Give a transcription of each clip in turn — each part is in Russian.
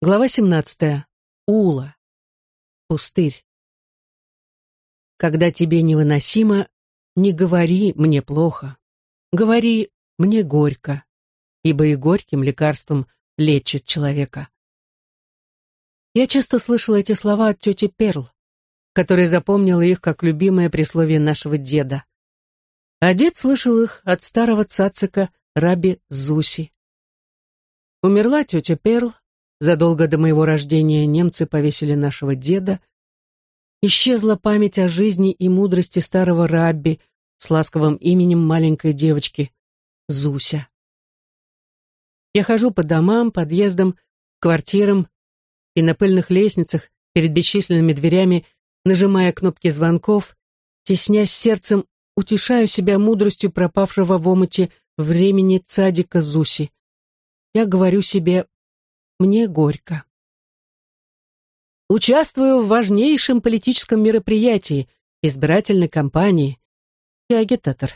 Глава 17. Ула. Пустырь. Когда тебе невыносимо, не говори «мне плохо». Говори «мне горько», ибо и горьким лекарством лечит человека. Я часто слышала эти слова от тети Перл, которая запомнила их как любимое присловие нашего деда. А дед слышал их от старого цацика Раби Зуси. Умерла тетя Перл, Задолго до моего рождения немцы повесили нашего деда. Исчезла память о жизни и мудрости старого рабби с ласковым именем маленькой девочки Зуся. Я хожу по домам, подъездам, квартирам и на пыльных лестницах перед бесчисленными дверями, нажимая кнопки звонков, теснясь сердцем, утешаю себя мудростью пропавшего в омуте времени цадика Зуси. Я говорю себе мне горько. Участвую в важнейшем политическом мероприятии, избирательной кампании. Я агитатор.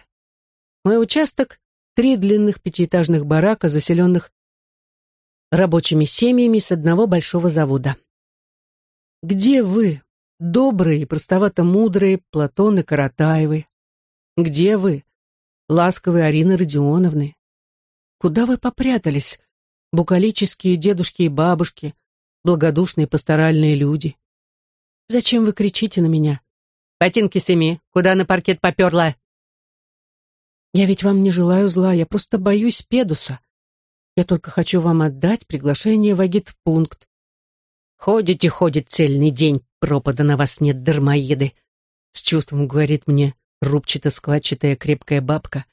Мой участок — три длинных пятиэтажных барака, заселенных рабочими семьями с одного большого завода. Где вы, добрые простовато-мудрые Платон и Каратаевы? Где вы, ласковые Арины Родионовны? Куда вы попрятались, букалические дедушки и бабушки, благодушные пасторальные люди. Зачем вы кричите на меня? Ботинки семи, куда на паркет поперла? Я ведь вам не желаю зла, я просто боюсь педуса. Я только хочу вам отдать приглашение в агитпункт. Ходите, ходит цельный день, пропада на вас нет, дармоеды. С чувством говорит мне рубчато-складчатая крепкая бабка.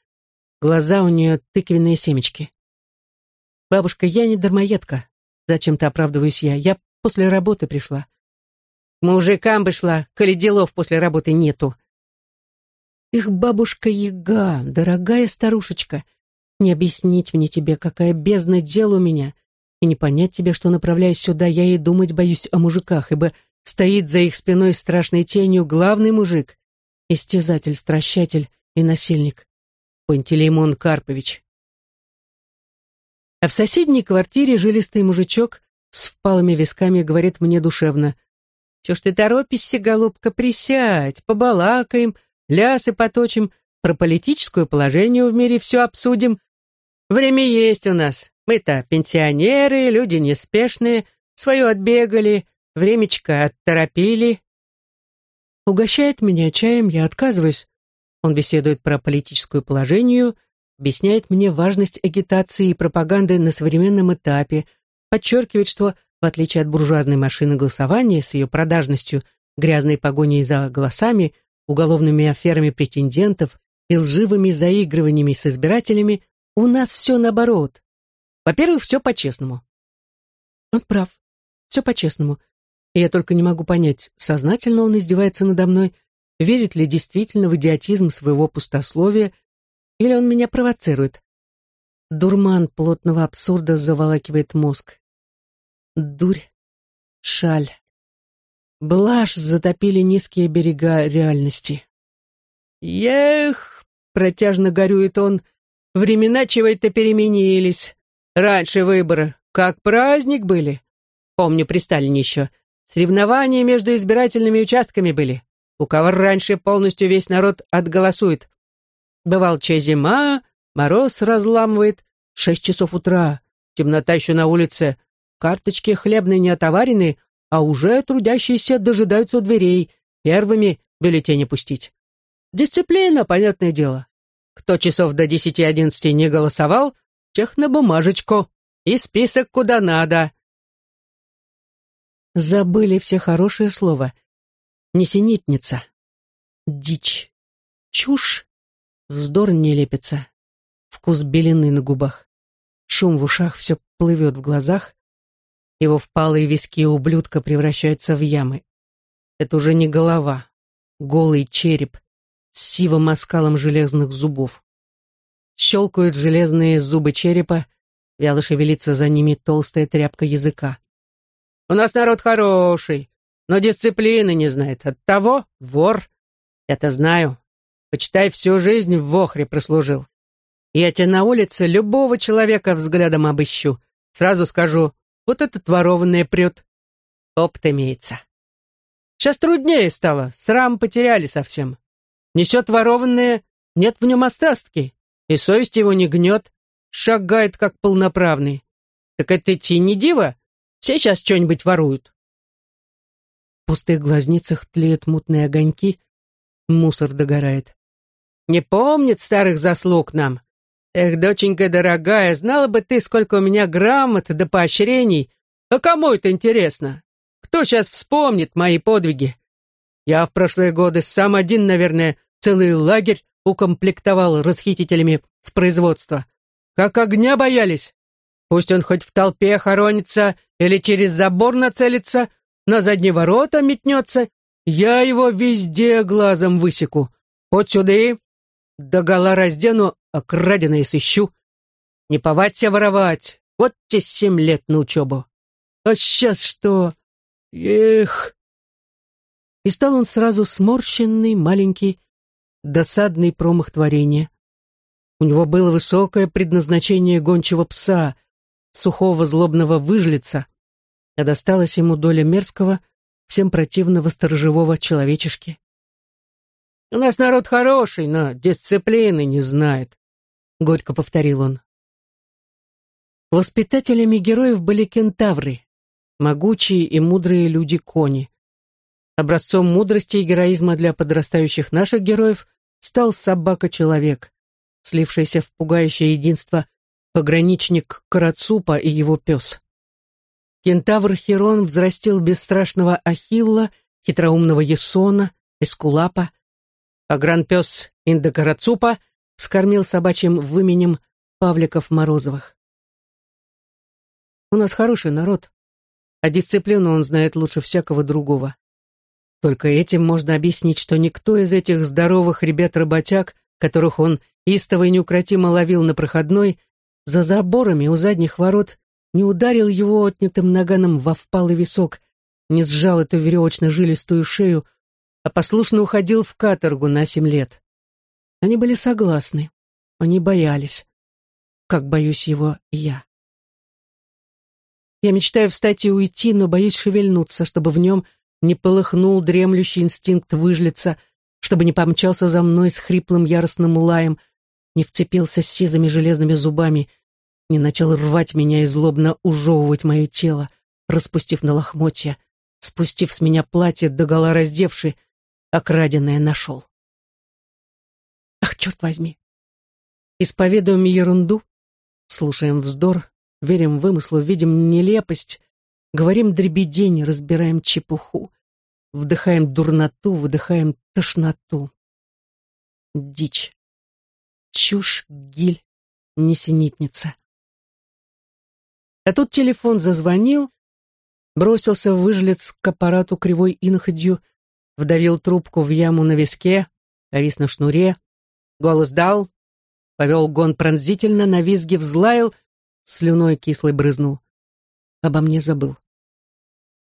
Глаза у нее тыквенные семечки. «Бабушка, я не дармоедка», — зачем-то оправдываюсь я. «Я после работы пришла». «Мужикам бы шла, коли делов после работы нету». «Их бабушка Яга, дорогая старушечка, не объяснить мне тебе, какая бездна дел у меня, и не понять тебе, что, направляясь сюда, я и думать боюсь о мужиках, ибо стоит за их спиной страшной тенью главный мужик, истязатель, стращатель и насильник, Пантелеймон Карпович. А в соседней квартире жилистый мужичок с впалыми висками говорит мне душевно. «Чё ж ты торопишься, голубка, присядь, побалакаем, лясы поточим, про политическое положение в мире все обсудим. Время есть у нас. Мы-то пенсионеры, люди неспешные, свое отбегали, времечко отторопили». Угощает меня чаем, я отказываюсь. Он беседует про политическое положение, объясняет мне важность агитации и пропаганды на современном этапе, подчеркивает, что, в отличие от буржуазной машины голосования с ее продажностью, грязной погоней за голосами, уголовными аферами претендентов и лживыми заигрываниями с избирателями, у нас все наоборот. Во-первых, все по-честному. Он прав. Все по-честному. я только не могу понять, сознательно он издевается надо мной, верит ли действительно в идиотизм своего пустословия или он меня провоцирует? Дурман плотного абсурда заволакивает мозг. Дурь, шаль. Блажь затопили низкие берега реальности. «Ех!» — протяжно горюет он. «Времена чего-то переменились. Раньше выборы, как праздник были. Помню, при Сталине еще. Соревнования между избирательными участками были. У кого раньше полностью весь народ отголосует. Бывалчая зима, мороз разламывает, шесть часов утра, темнота еще на улице, карточки хлебные не отоварены, а уже трудящиеся дожидаются у дверей, первыми бюллетени пустить. Дисциплина, понятное дело. Кто часов до десяти-одиннадцати не голосовал, тех на бумажечку и список куда надо. Забыли все хорошие слова. Несенитница. Дичь. Чушь. Вздор не лепится. Вкус белины на губах. Шум в ушах все плывет в глазах. Его впалые виски ублюдка превращаются в ямы. Это уже не голова. Голый череп с сивым оскалом железных зубов. Щелкают железные зубы черепа, вяло шевелится за ними толстая тряпка языка. «У нас народ хороший, но дисциплины не знает. Оттого вор. Это знаю. Почитай, всю жизнь в Вохре прослужил. Я тебе на улице любого человека взглядом обыщу. Сразу скажу, вот этот ворованное прет. Опыт имеется. Сейчас труднее стало, срам потеряли совсем. Несет ворованное, нет в нем острастки, и совесть его не гнет, шагает как полноправный. Так это идти не диво, все сейчас что-нибудь воруют. В пустых глазницах тлеют мутные огоньки, мусор догорает. Не помнит старых заслуг нам. Эх, доченька дорогая, знала бы ты, сколько у меня грамот да поощрений. А кому это интересно? Кто сейчас вспомнит мои подвиги? Я в прошлые годы сам один, наверное, целый лагерь укомплектовал расхитителями с производства. Как огня боялись. Пусть он хоть в толпе хоронится или через забор нацелится, на задние ворота метнется, я его везде глазом высеку. Вот сюда и догола раздену, а краденое сыщу. Не повадься воровать, вот те семь лет на учебу. А сейчас что? Эх! И стал он сразу сморщенный, маленький, досадный промах творения. У него было высокое предназначение гончего пса, сухого злобного выжлица, а досталась ему доля мерзкого, всем противного сторожевого человечешки. «У нас народ хороший, но дисциплины не знает», — горько повторил он. Воспитателями героев были кентавры, могучие и мудрые люди-кони. Образцом мудрости и героизма для подрастающих наших героев стал собака-человек, слившийся в пугающее единство пограничник Карацупа и его пес. Кентавр Херон взрастил бесстрашного Ахилла, хитроумного Есона, Эскулапа, а гран-пес Индокарацупа скормил собачьим выменем Павликов Морозовых. У нас хороший народ, а дисциплину он знает лучше всякого другого. Только этим можно объяснить, что никто из этих здоровых ребят-работяг, которых он истово и неукротимо ловил на проходной, за заборами у задних ворот не ударил его отнятым наганом во впалый висок, не сжал эту веревочно-жилистую шею, а послушно уходил в каторгу на семь лет. Они были согласны, они боялись, как боюсь его я. Я мечтаю встать и уйти, но боюсь шевельнуться, чтобы в нем не полыхнул дремлющий инстинкт выжлиться, чтобы не помчался за мной с хриплым яростным лаем, не вцепился сизыми железными зубами, не начал рвать меня и злобно ужевывать мое тело, распустив на лохмотья, спустив с меня платье догола раздевший, а нашел. Ах, черт возьми! Исповедуем ерунду, слушаем вздор, верим вымыслу, видим нелепость, говорим дребедень, разбираем чепуху, вдыхаем дурноту, выдыхаем тошноту. Дичь. Чушь, гиль, несенитница. А тут телефон зазвонил, бросился выжлец к аппарату кривой инходью, вдавил трубку в яму на виске, повис на шнуре, голос дал, повел гон пронзительно, на визге взлаял, слюной кислой брызнул. Обо мне забыл.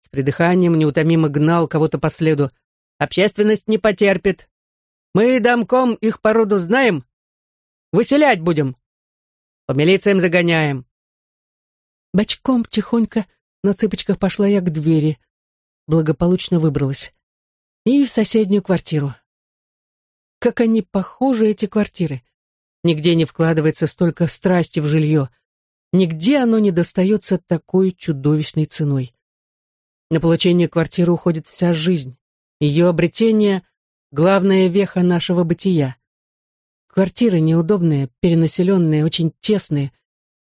С придыханием неутомимо гнал кого-то по следу. Общественность не потерпит. Мы домком их породу знаем. Выселять будем. По милициям загоняем. Бочком тихонько на цыпочках пошла я к двери. Благополучно выбралась. И в соседнюю квартиру. Как они похожи, эти квартиры. Нигде не вкладывается столько страсти в жилье. Нигде оно не достается такой чудовищной ценой. На получение квартиры уходит вся жизнь. Ее обретение — главная веха нашего бытия. Квартиры неудобные, перенаселенные, очень тесные.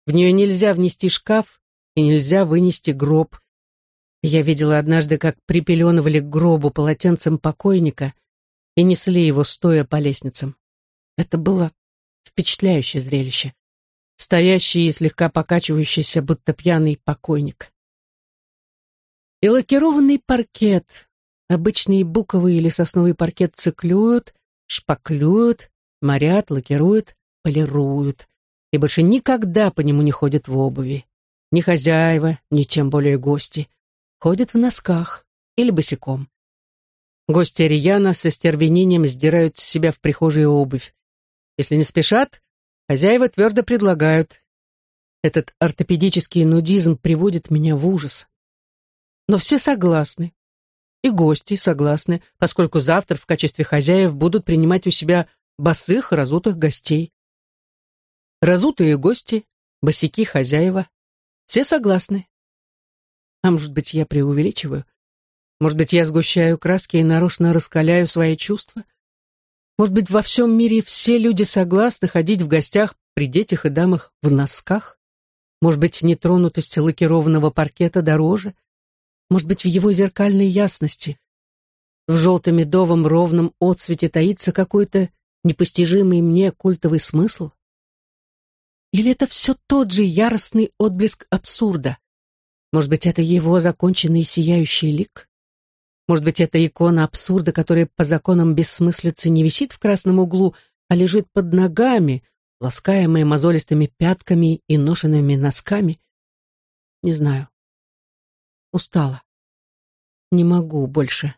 В нее нельзя внести шкаф и нельзя вынести гроб. Я видела однажды, как припеленывали к гробу полотенцем покойника и несли его стоя по лестницам. Это было впечатляющее зрелище стоящий и слегка покачивающийся, будто пьяный покойник. И лакированный паркет, обычный буковый или сосновый паркет циклюют, шпаклюют, морят, лакируют, полируют, и больше никогда по нему не ходят в обуви. Ни хозяева, ни тем более гости. Ходят в носках или босиком. Гости Рияна со стервенением сдирают с себя в прихожей обувь. Если не спешат, Хозяева твердо предлагают. Этот ортопедический нудизм приводит меня в ужас. Но все согласны. И гости согласны, поскольку завтра в качестве хозяев будут принимать у себя босых, разутых гостей. Разутые гости, босики хозяева. Все согласны. А может быть, я преувеличиваю? Может быть, я сгущаю краски и нарочно раскаляю свои чувства? Может быть, во всем мире все люди согласны ходить в гостях при детях и дамах в носках? Может быть, нетронутость лакированного паркета дороже? Может быть, в его зеркальной ясности? В желто-медовом ровном отсвете таится какой-то непостижимый мне культовый смысл? Или это все тот же яростный отблеск абсурда? Может быть, это его законченный сияющий лик? Может быть, это икона абсурда, которая по законам бессмыслицы не висит в красном углу, а лежит под ногами, ласкаемые мозолистыми пятками и ношенными носками? Не знаю. Устала. Не могу больше